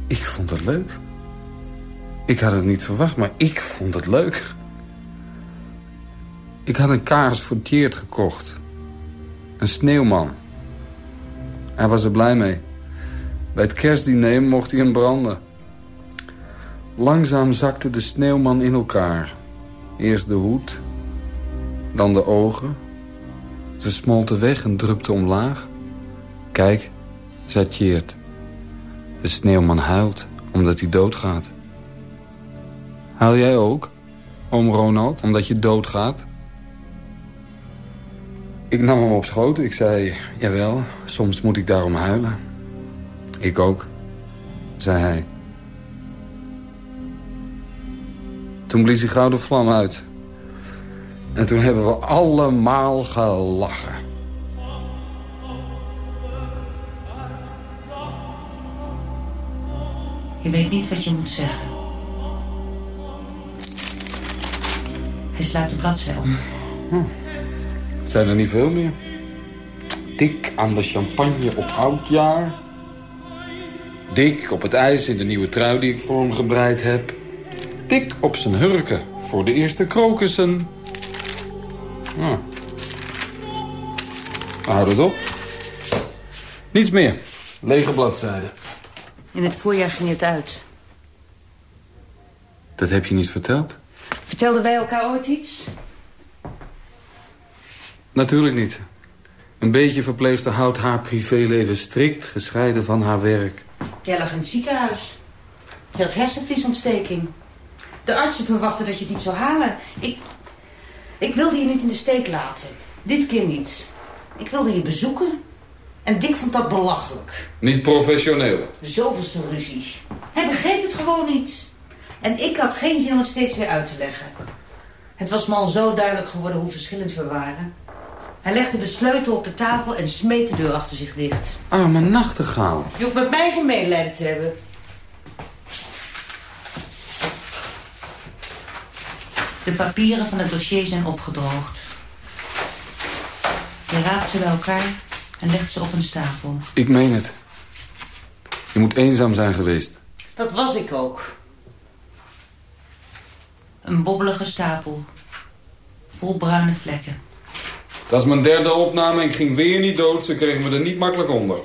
Ik vond het leuk. Ik had het niet verwacht, maar ik vond het leuk. Ik had een kaars voor Tjeerd gekocht. Een sneeuwman. Hij was er blij mee. Bij het kerstdiner mocht hij hem branden. Langzaam zakte de sneeuwman in elkaar. Eerst de hoed, dan de ogen. Ze smolten weg en drupten omlaag. Kijk, zei Tjeerd. De sneeuwman huilt omdat hij doodgaat. Huil jij ook, oom Ronald, omdat je doodgaat? Ik nam hem op schoot. Ik zei, jawel, soms moet ik daarom huilen. Ik ook, zei hij. Toen blies hij gouden vlam uit. En toen hebben we allemaal gelachen. Je weet niet wat je moet zeggen. Hij slaat de bladzij om. Het zijn er niet veel meer. Dik aan de champagne op oudjaar. Dik op het ijs in de nieuwe trui die ik voor hem gebreid heb. Dik op zijn hurken voor de eerste krokussen. Ah. Houd het op. Niets meer. Lege bladzijden. In het voorjaar ging het uit. Dat heb je niet verteld? Vertelden wij elkaar ooit iets? Natuurlijk niet. Een beetje verpleegster houdt haar privéleven strikt gescheiden van haar werk. Jij lag in het ziekenhuis. Je had hersenvliesontsteking. De artsen verwachten dat je het niet zou halen. Ik, ik wilde je niet in de steek laten. Dit keer niet. Ik wilde je bezoeken. En Dick vond dat belachelijk. Niet professioneel. Zoveelste ruzie. Hij begreep het gewoon niet. En ik had geen zin om het steeds weer uit te leggen. Het was me al zo duidelijk geworden hoe verschillend we waren. Hij legde de sleutel op de tafel en smeet de deur achter zich dicht. Arme nachtegaal. Je hoeft met mij geen medelijden te hebben. De papieren van het dossier zijn opgedroogd. Je raapt ze bij elkaar en legt ze op een stapel. Ik meen het. Je moet eenzaam zijn geweest. Dat was ik ook. Een bobbelige stapel. Vol bruine vlekken. Dat is mijn derde opname en ik ging weer niet dood. Ze kregen me er niet makkelijk onder.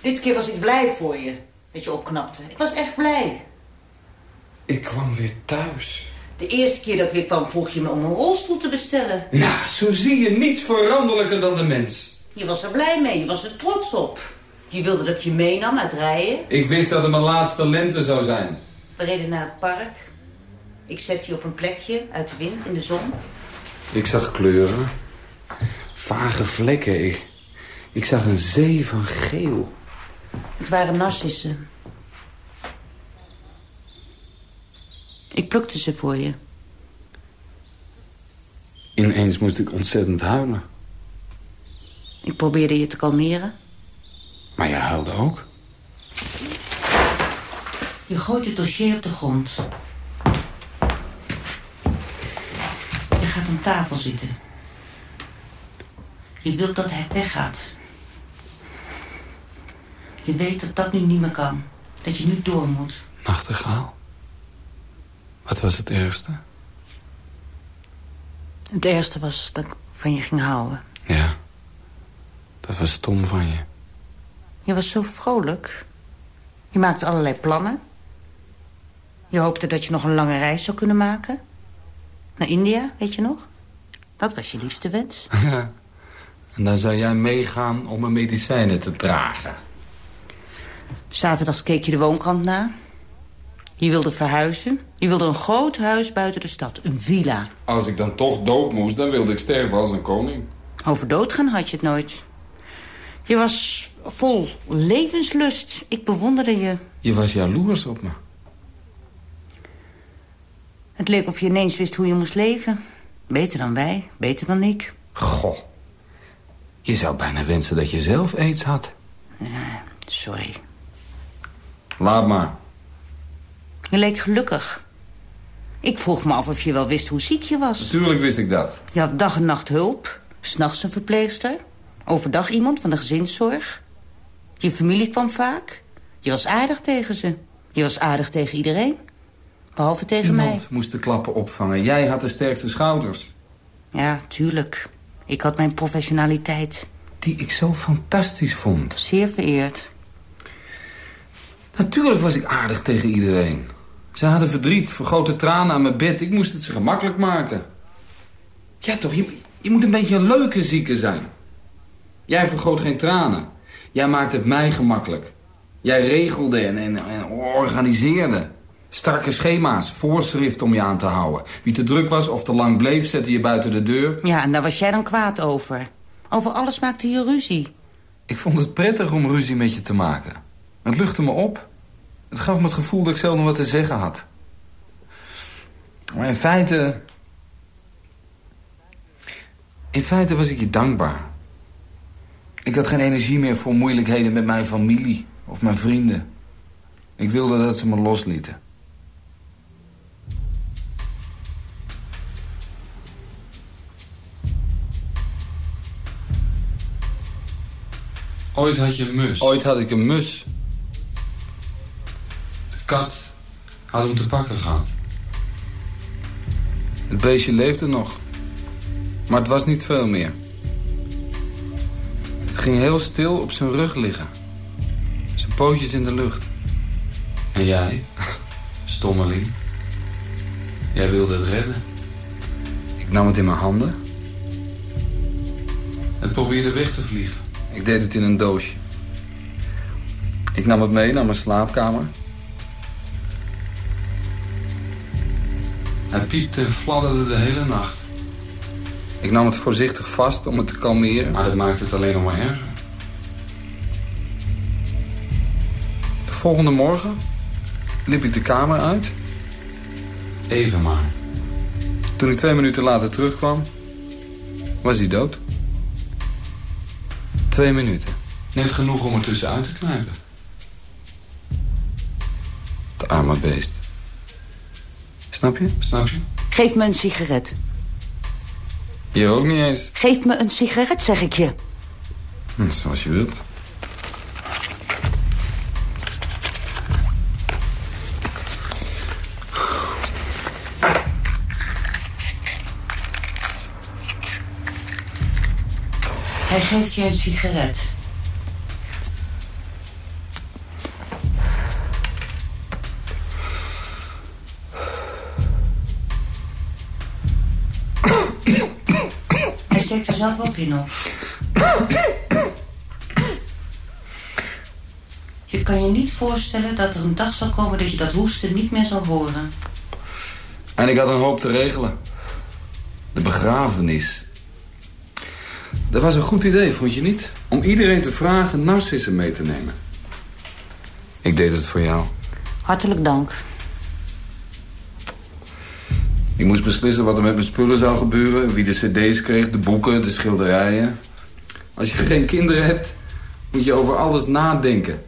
Dit keer was ik blij voor je. Dat je opknapte. Ik was echt blij. Ik kwam weer thuis. De eerste keer dat ik weer kwam vroeg je me om een rolstoel te bestellen. Nou, zo zie je niets veranderlijker dan de mens. Je was er blij mee. Je was er trots op. Je wilde dat ik je meenam uit rijden. Ik wist dat het mijn laatste lente zou zijn. We reden naar het park. Ik zette je op een plekje uit de wind in de zon. Ik zag kleuren. Vage vlekken. Ik, ik zag een zee van geel. Het waren narcissen. Ik plukte ze voor je. Ineens moest ik ontzettend huilen. Ik probeerde je te kalmeren. Maar je huilde ook. Je gooit het dossier op de grond. Je gaat aan tafel zitten. Je wilt dat hij weggaat. Je weet dat dat nu niet meer kan. Dat je nu door moet. Nachtegaal. Wat was het ergste? Het ergste was dat ik van je ging houden. Ja. Dat was stom van je. Je was zo vrolijk. Je maakte allerlei plannen. Je hoopte dat je nog een lange reis zou kunnen maken. Naar India, weet je nog? Dat was je liefste wens. En dan zou jij meegaan om mijn medicijnen te dragen. Zaterdags keek je de woonkant na. Je wilde verhuizen. Je wilde een groot huis buiten de stad. Een villa. Als ik dan toch dood moest, dan wilde ik sterven als een koning. Over doodgaan had je het nooit. Je was vol levenslust. Ik bewonderde je. Je was jaloers op me. Het leek of je ineens wist hoe je moest leven. Beter dan wij, beter dan ik. Goh. Je zou bijna wensen dat je zelf aids had. Sorry. Laat maar. Je leek gelukkig. Ik vroeg me af of je wel wist hoe ziek je was. Natuurlijk wist ik dat. Je had dag en nacht hulp. S'nachts een verpleegster. Overdag iemand van de gezinszorg. Je familie kwam vaak. Je was aardig tegen ze. Je was aardig tegen iedereen. Behalve tegen mij. Iemand moest de klappen opvangen. Jij had de sterkste schouders. Ja, tuurlijk. Ik had mijn professionaliteit. Die ik zo fantastisch vond. Zeer vereerd. Natuurlijk was ik aardig tegen iedereen. Ze hadden verdriet, vergrote tranen aan mijn bed. Ik moest het ze gemakkelijk maken. Ja toch, je, je moet een beetje een leuke zieke zijn. Jij vergroot geen tranen. Jij maakte het mij gemakkelijk. Jij regelde en, en, en organiseerde. Strakke schema's, voorschrift om je aan te houden. Wie te druk was of te lang bleef, zette je buiten de deur. Ja, en daar was jij dan kwaad over. Over alles maakte je ruzie. Ik vond het prettig om ruzie met je te maken. Het luchtte me op. Het gaf me het gevoel dat ik zelf nog wat te zeggen had. Maar in feite... In feite was ik je dankbaar. Ik had geen energie meer voor moeilijkheden met mijn familie of mijn vrienden. Ik wilde dat ze me loslieten. Ooit had je een mus. Ooit had ik een mus. De kat had hem te pakken gehad. Het beestje leefde nog. Maar het was niet veel meer. Het ging heel stil op zijn rug liggen. Zijn pootjes in de lucht. En jij, stommeling, jij wilde het redden. Ik nam het in mijn handen. Het probeerde weg te vliegen. Ik deed het in een doosje. Ik nam het mee naar mijn slaapkamer. Hij piepte en fladderde de hele nacht. Ik nam het voorzichtig vast om het te kalmeren. Maar dat maakte het alleen nog maar erger. De volgende morgen liep ik de kamer uit. Even maar. Toen ik twee minuten later terugkwam, was hij dood. Twee minuten. Net genoeg om er tussenuit te knijpen. Het arme beest. Snap je? Snap je? Geef me een sigaret. Hier ook niet eens. Geef me een sigaret, zeg ik je. Hm, zoals je wilt. Geeft je een sigaret. Hij steekt er zelf ook in op. Je kan je niet voorstellen dat er een dag zal komen dat je dat hoesten niet meer zal horen. En ik had een hoop te regelen. De begrafenis. Dat was een goed idee, vond je niet? Om iedereen te vragen narcissen mee te nemen. Ik deed het voor jou. Hartelijk dank. Ik moest beslissen wat er met mijn spullen zou gebeuren. Wie de cd's kreeg, de boeken, de schilderijen. Als je geen kinderen hebt, moet je over alles nadenken.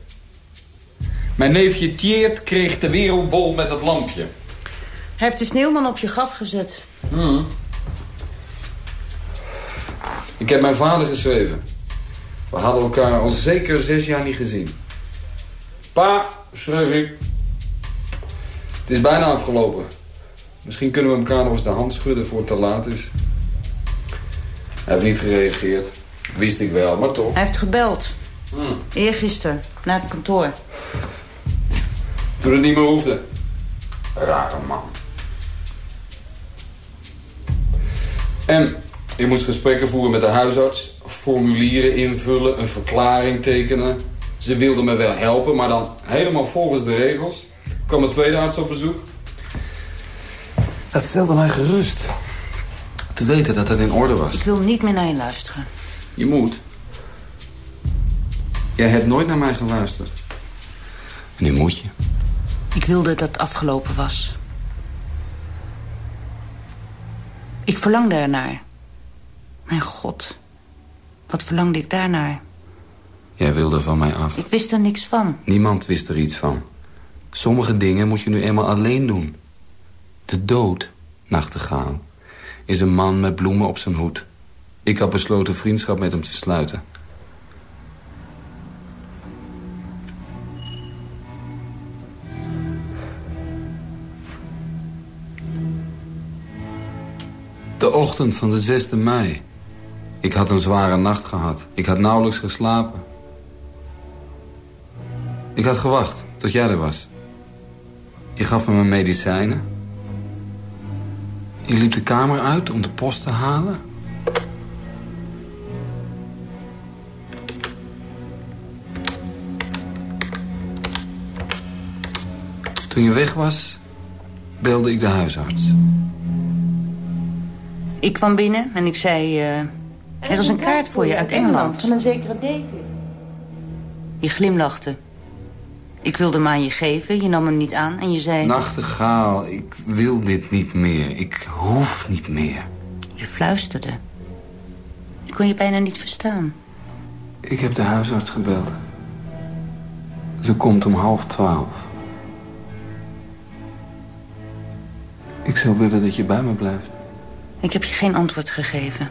Mijn neefje Tjeerd kreeg de wereldbol met het lampje. Hij heeft de sneeuwman op je graf gezet. Hmm. Ik heb mijn vader geschreven. We hadden elkaar al zeker zes jaar niet gezien. Pa, schreef ik. Het is bijna afgelopen. Misschien kunnen we elkaar nog eens de hand schudden voor het te laat is. Hij heeft niet gereageerd. Wist ik wel, maar toch. Hij heeft gebeld. Hmm. Eergisteren, naar het kantoor. Toen het niet meer hoefde. Rare man. En ik moest gesprekken voeren met de huisarts. Formulieren invullen, een verklaring tekenen. Ze wilden me wel helpen, maar dan helemaal volgens de regels. kwam een tweede arts op bezoek. Dat stelde mij gerust. Te weten dat het in orde was. Ik wil niet meer naar je luisteren. Je moet. Jij hebt nooit naar mij geluisterd. En nu moet je. Ik wilde dat het afgelopen was. Ik verlangde ernaar. Mijn god. Wat verlangde ik daarnaar? Jij wilde van mij af. Ik wist er niks van. Niemand wist er iets van. Sommige dingen moet je nu eenmaal alleen doen. De dood, nachtegaal, is een man met bloemen op zijn hoed. Ik had besloten vriendschap met hem te sluiten. De ochtend van de 6e mei. Ik had een zware nacht gehad. Ik had nauwelijks geslapen. Ik had gewacht tot jij er was. Je gaf me mijn medicijnen. Je liep de kamer uit om de post te halen. Toen je weg was, belde ik de huisarts. Ik kwam binnen en ik zei... eh, er is een kaart voor je uit Engeland. Van een zekere David. Je glimlachte. Ik wilde hem aan je geven, je nam hem niet aan en je zei... Nachtegaal, ik wil dit niet meer. Ik hoef niet meer. Je fluisterde. Ik kon je bijna niet verstaan. Ik heb de huisarts gebeld. Ze komt om half twaalf. Ik zou willen dat je bij me blijft. Ik heb je geen antwoord gegeven.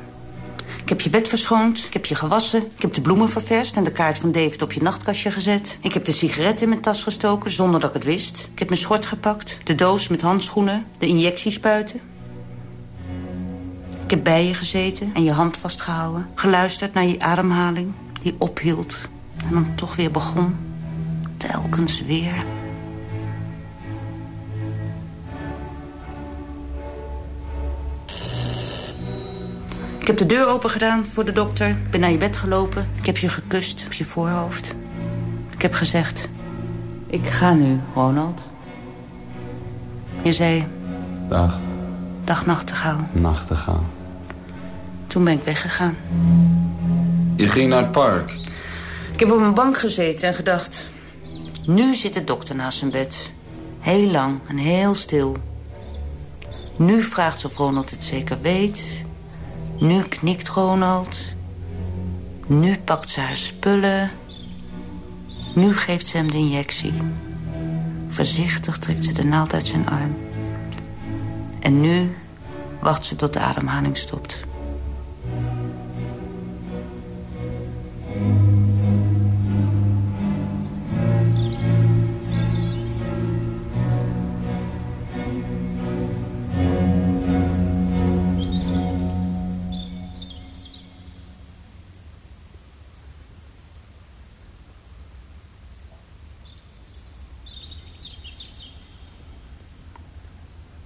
Ik heb je bed verschoond, ik heb je gewassen... ik heb de bloemen ververst en de kaart van David op je nachtkastje gezet. Ik heb de sigaret in mijn tas gestoken zonder dat ik het wist. Ik heb mijn schort gepakt, de doos met handschoenen, de injectiespuiten. Ik heb bij je gezeten en je hand vastgehouden. Geluisterd naar je ademhaling, die ophield. En dan toch weer begon. Telkens weer. Ik heb de deur open gedaan voor de dokter. Ik ben naar je bed gelopen. Ik heb je gekust op je voorhoofd. Ik heb gezegd... Ik ga nu, Ronald. Je zei... Dag, Dag, nachtegaal. nachtegaal. Toen ben ik weggegaan. Je ging naar het park. Ik heb op mijn bank gezeten en gedacht... Nu zit de dokter naast zijn bed. Heel lang en heel stil. Nu vraagt ze of Ronald het zeker weet. Nu knikt Ronald. Nu pakt ze haar spullen. Nu geeft ze hem de injectie. Voorzichtig trekt ze de naald uit zijn arm. En nu wacht ze tot de ademhaling stopt.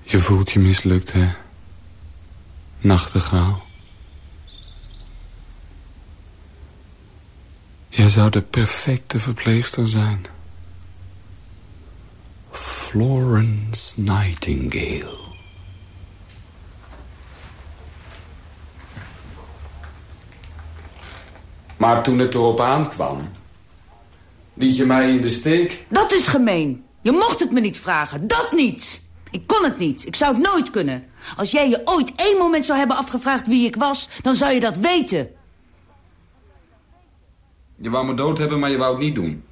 Je voelt je mislukt, hè? Nachtegaal. Jij zou de perfecte verpleegster zijn. Florence Nightingale. Maar toen het erop aankwam... liet je mij in de steek. Dat is gemeen. Je mocht het me niet vragen. Dat niet. Ik kon het niet. Ik zou het nooit kunnen. Als jij je ooit één moment zou hebben afgevraagd wie ik was... dan zou je dat weten. Je wou me dood hebben, maar je wou het niet doen.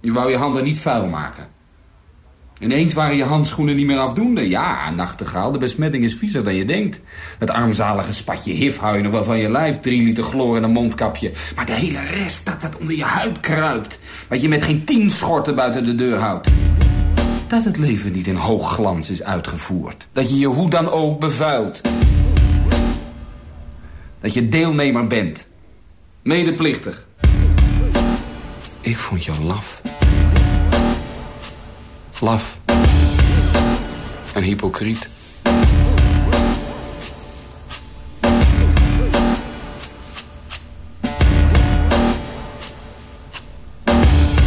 Je wou je handen niet vuil maken. Ineens waren je handschoenen niet meer afdoende. Ja, nachtegaal, de besmetting is viezer dan je denkt. Dat armzalige spatje hifhuinen waarvan je lijf drie liter chloor in een mondkapje. Maar de hele rest, dat dat onder je huid kruipt. Wat je met geen tien schorten buiten de deur houdt. Dat het leven niet in hoogglans is uitgevoerd. Dat je je hoe dan ook bevuilt. Dat je deelnemer bent. Medeplichtig. Ik vond je laf. Laf. En hypocriet.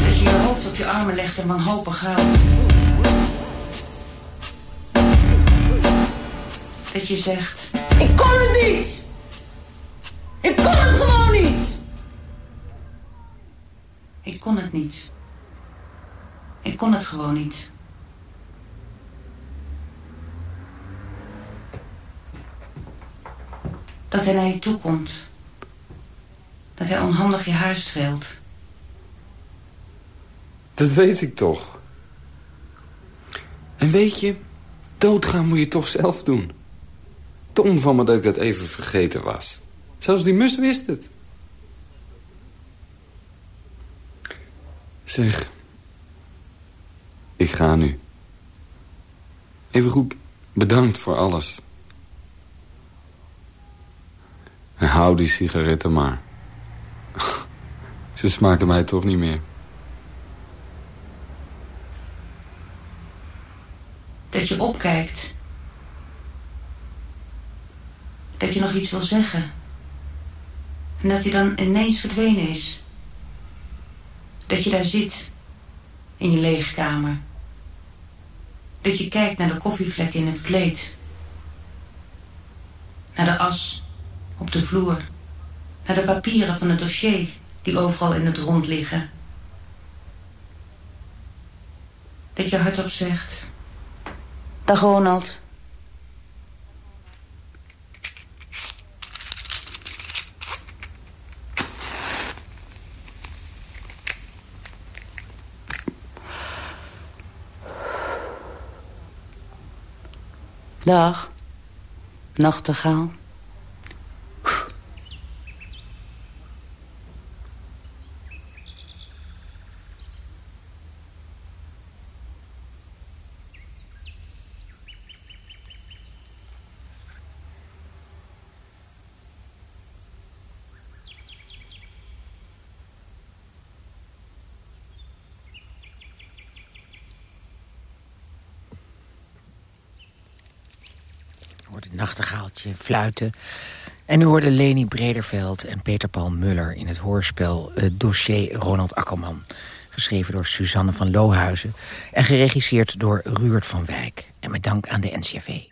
Dat je je hoofd op je armen legt en wanhopig huilt. Dat je zegt... Ik kon het niet! Ik kon het gewoon niet! Ik kon het niet. Ik kon het gewoon niet. Dat hij naar je toe komt. Dat hij onhandig je haar streelt. Dat weet ik toch. En weet je, doodgaan moet je toch zelf doen. Dom van me dat ik dat even vergeten was. Zelfs die mus wist het. Zeg, ik ga nu. Even goed bedankt voor alles. En hou die sigaretten maar. Ze smaken mij toch niet meer. Dat je opkijkt. Dat je nog iets wil zeggen. En dat hij dan ineens verdwenen is. Dat je daar zit. In je lege kamer. Dat je kijkt naar de koffievlekken in het kleed. Naar de as op de vloer. Naar de papieren van het dossier die overal in het rond liggen. Dat je hardop zegt... Dag Ronald. Dag, nachtegaal. Hoorde Nachtegaaltje fluiten. En u hoorde Leni Brederveld en Peter Paul Muller... in het hoorspel uh, Dossier Ronald Akkerman. Geschreven door Suzanne van Lohuizen... en geregisseerd door Ruurt van Wijk. En met dank aan de NCV.